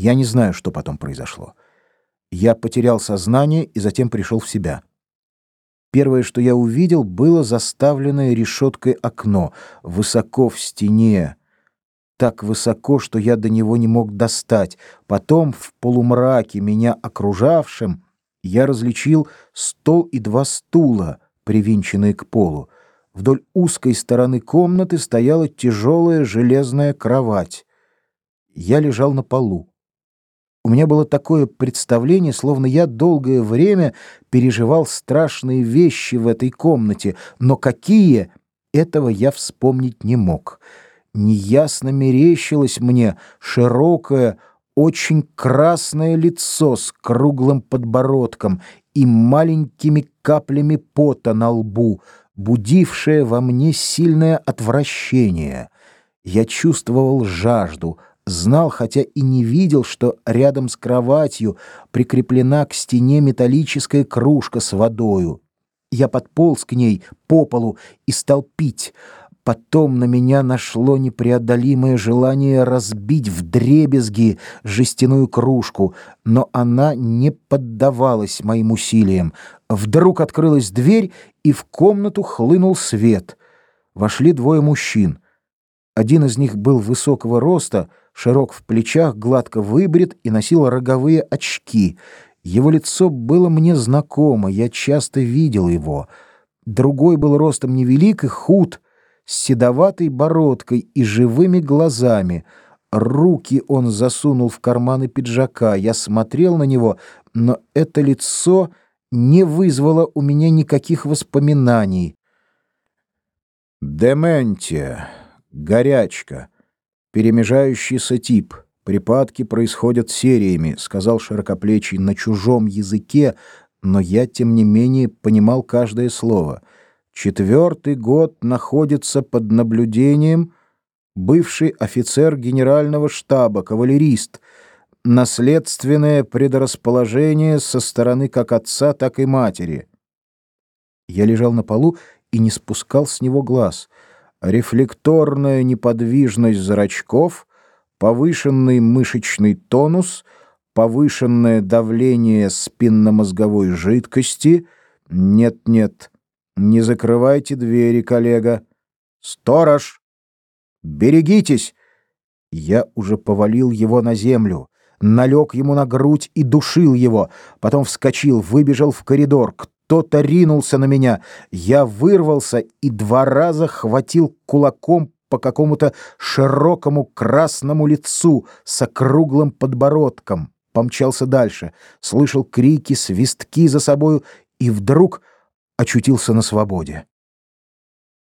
Я не знаю, что потом произошло. Я потерял сознание и затем пришел в себя. Первое, что я увидел, было заставленное решеткой окно, высоко в стене, так высоко, что я до него не мог достать. Потом, в полумраке, меня окружавшем, я различил стол и два стула, привинченные к полу. Вдоль узкой стороны комнаты стояла тяжелая железная кровать. Я лежал на полу. У меня было такое представление, словно я долгое время переживал страшные вещи в этой комнате, но какие, этого я вспомнить не мог. Неясно мерещилось мне широкое, очень красное лицо с круглым подбородком и маленькими каплями пота на лбу, будившее во мне сильное отвращение. Я чувствовал жажду, знал, хотя и не видел, что рядом с кроватью прикреплена к стене металлическая кружка с водою. Я подполз к ней по полу и стал пить. Потом на меня нашло непреодолимое желание разбить вдребезги жестяную кружку, но она не поддавалась моим усилиям. Вдруг открылась дверь, и в комнату хлынул свет. Вошли двое мужчин. Один из них был высокого роста, широк в плечах, гладко выбрит и носил роговые очки. Его лицо было мне знакомо, я часто видел его. Другой был ростом невелик и худ, с седоватой бородкой и живыми глазами. Руки он засунул в карманы пиджака. Я смотрел на него, но это лицо не вызвало у меня никаких воспоминаний. Дементия горячка, перемежающийся тип. Припадки происходят сериями, сказал широкоплечий на чужом языке, но я тем не менее понимал каждое слово. Четвертый год находится под наблюдением бывший офицер генерального штаба, кавалерист, наследственное предрасположение со стороны как отца, так и матери. Я лежал на полу и не спускал с него глаз — рефлекторная неподвижность зрачков, повышенный мышечный тонус, повышенное давление спинномозговой жидкости. Нет-нет, не закрывайте двери, коллега. Сторож! Берегитесь! Я уже повалил его на землю, налег ему на грудь и душил его, потом вскочил, выбежал в коридор. Кто-то ринулся на меня. Я вырвался и два раза хватил кулаком по какому-то широкому красному лицу с округлым подбородком. Помчался дальше, слышал крики, свистки за собою и вдруг очутился на свободе.